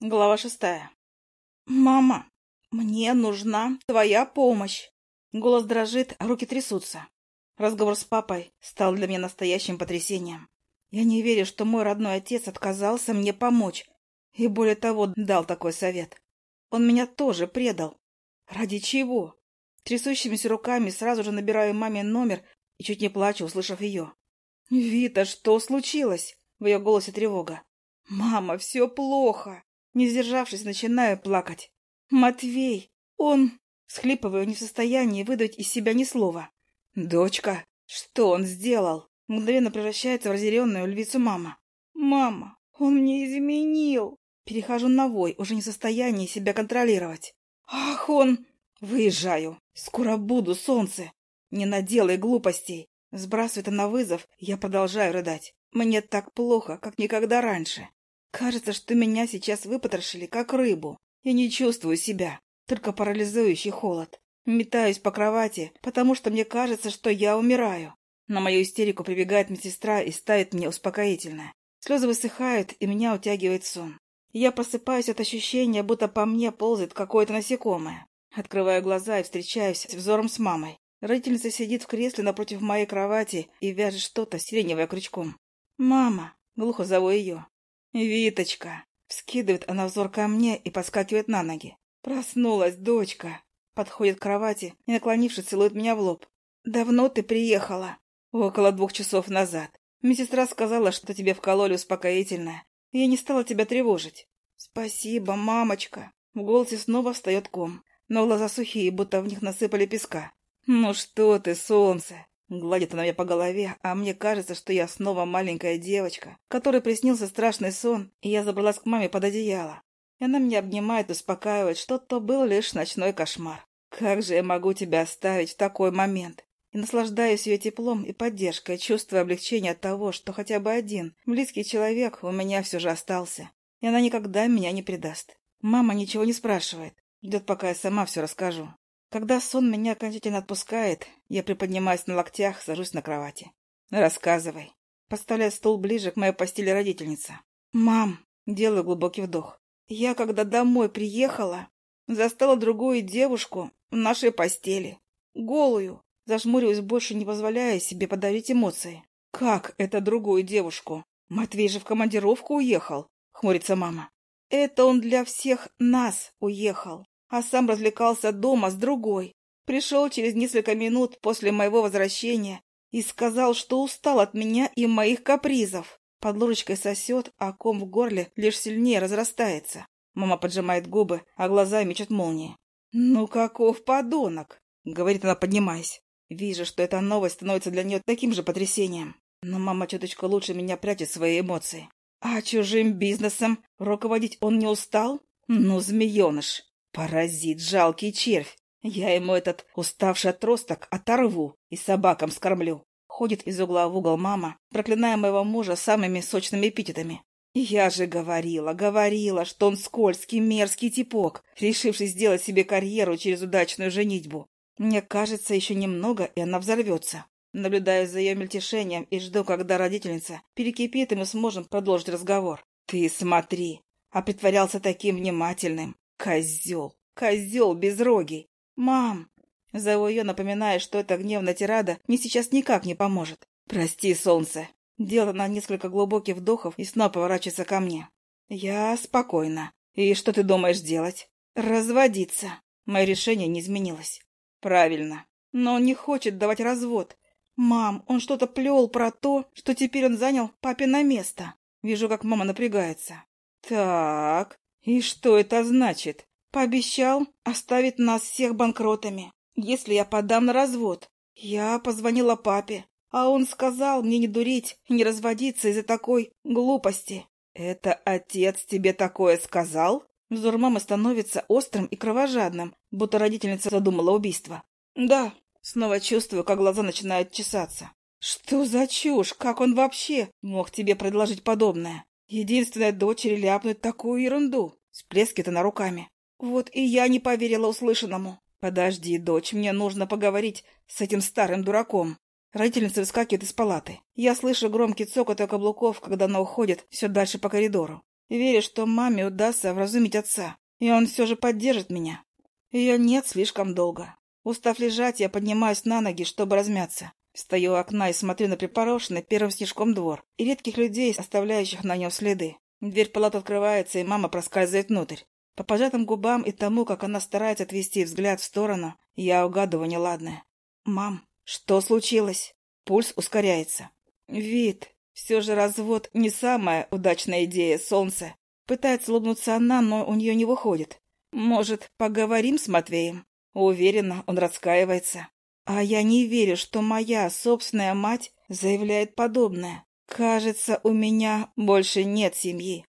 Глава шестая. «Мама, мне нужна твоя помощь!» Голос дрожит, а руки трясутся. Разговор с папой стал для меня настоящим потрясением. Я не верю, что мой родной отец отказался мне помочь. И более того, дал такой совет. Он меня тоже предал. Ради чего? Трясущимися руками сразу же набираю маме номер и чуть не плачу, услышав ее. «Вита, что случилось?» В ее голосе тревога. «Мама, все плохо!» Не сдержавшись, начинаю плакать. «Матвей! Он...» Схлипываю, не в состоянии выдать из себя ни слова. «Дочка, что он сделал?» Мгновенно превращается в разъяренную львицу мама. «Мама, он мне изменил!» Перехожу на вой, уже не в состоянии себя контролировать. «Ах, он...» «Выезжаю. Скоро буду, солнце. Не наделай глупостей». Сбрасывает на вызов, я продолжаю рыдать. Мне так плохо, как никогда раньше. Кажется, что меня сейчас выпотрошили, как рыбу. Я не чувствую себя, только парализующий холод. Метаюсь по кровати, потому что мне кажется, что я умираю. На мою истерику прибегает медсестра и ставит мне успокоительное. Слезы высыхают, и меня утягивает сон. Я просыпаюсь от ощущения, будто по мне ползает какое-то насекомое. Открываю глаза и встречаюсь с взором с мамой. Родительница сидит в кресле напротив моей кровати и вяжет что-то сиреневое крючком. «Мама!» — глухо зову ее. «Виточка!» — вскидывает она взор ко мне и подскакивает на ноги. «Проснулась, дочка!» Подходит к кровати и, наклонившись, целует меня в лоб. «Давно ты приехала?» «Около двух часов назад. Медсестра сказала, что тебе вкололи успокоительное, я не стала тебя тревожить». «Спасибо, мамочка!» В голосе снова встает ком, но глаза сухие, будто в них насыпали песка. «Ну что ты, солнце!» Гладит она меня по голове, а мне кажется, что я снова маленькая девочка, которой приснился страшный сон, и я забралась к маме под одеяло. И она меня обнимает, успокаивает, что то был лишь ночной кошмар. Как же я могу тебя оставить в такой момент? И наслаждаюсь ее теплом и поддержкой, чувствуя облегчение от того, что хотя бы один близкий человек у меня все же остался. И она никогда меня не предаст. Мама ничего не спрашивает. Ждет, пока я сама все расскажу. Когда сон меня окончательно отпускает, я приподнимаюсь на локтях, сажусь на кровати. «Рассказывай». Поставляю стул ближе к моей постели родительница. «Мам!» — делаю глубокий вдох. «Я, когда домой приехала, застала другую девушку в нашей постели. Голую!» Зажмуриваюсь, больше не позволяя себе подавить эмоции. «Как это другую девушку? Матвей же в командировку уехал!» — хмурится мама. «Это он для всех нас уехал а сам развлекался дома с другой. Пришел через несколько минут после моего возвращения и сказал, что устал от меня и моих капризов. Под ложечкой сосет, а ком в горле лишь сильнее разрастается. Мама поджимает губы, а глаза мечет молнии. «Ну каков подонок!» — говорит она, поднимаясь. Вижу, что эта новость становится для нее таким же потрясением. Но мама чуточку лучше меня прячет свои эмоции. А чужим бизнесом руководить он не устал? Ну, змееныш! Паразит, жалкий червь. Я ему этот уставший отросток оторву и собакам скормлю. Ходит из угла в угол мама, проклиная моего мужа самыми сочными эпитетами. Я же говорила, говорила, что он скользкий, мерзкий типок, решивший сделать себе карьеру через удачную женитьбу. Мне кажется, еще немного, и она взорвется. Наблюдаю за ее мельтешением и жду, когда родительница перекипит, и мы сможем продолжить разговор. Ты смотри, а притворялся таким внимательным. Козел! Козел безрогий! Мам! Зову ее, напоминая, что эта гневная тирада мне сейчас никак не поможет. Прости, солнце. Делает она несколько глубоких вдохов и снова поворачивается ко мне. Я спокойна. И что ты думаешь делать? Разводиться. Мое решение не изменилось. Правильно. Но он не хочет давать развод. Мам, он что-то плел про то, что теперь он занял папино место. Вижу, как мама напрягается. Так, «И что это значит?» «Пообещал оставить нас всех банкротами, если я подам на развод. Я позвонила папе, а он сказал мне не дурить и не разводиться из-за такой глупости». «Это отец тебе такое сказал?» Взор мамы становится острым и кровожадным, будто родительница задумала убийство. «Да». Снова чувствую, как глаза начинают чесаться. «Что за чушь? Как он вообще мог тебе предложить подобное?» Единственная дочери ляпнуть такую ерунду. Всплескивает она руками. Вот и я не поверила услышанному. Подожди, дочь, мне нужно поговорить с этим старым дураком. Родительница выскакивает из палаты. Я слышу громкий цокот ее каблуков, когда она уходит все дальше по коридору. Верю, что маме удастся вразумить отца, и он все же поддержит меня. Ее нет слишком долго. Устав лежать, я поднимаюсь на ноги, чтобы размяться. Стою у окна и смотрю на припорошенный первым снежком двор и редких людей, оставляющих на нем следы. Дверь в палату открывается, и мама проскальзывает внутрь. По пожатым губам и тому, как она старается отвести взгляд в сторону, я угадываю неладное. «Мам, что случилось?» Пульс ускоряется. «Вид. Все же развод не самая удачная идея, солнце». Пытается улыбнуться она, но у нее не выходит. «Может, поговорим с Матвеем?» Уверена, он раскаивается. А я не верю, что моя собственная мать заявляет подобное. Кажется, у меня больше нет семьи.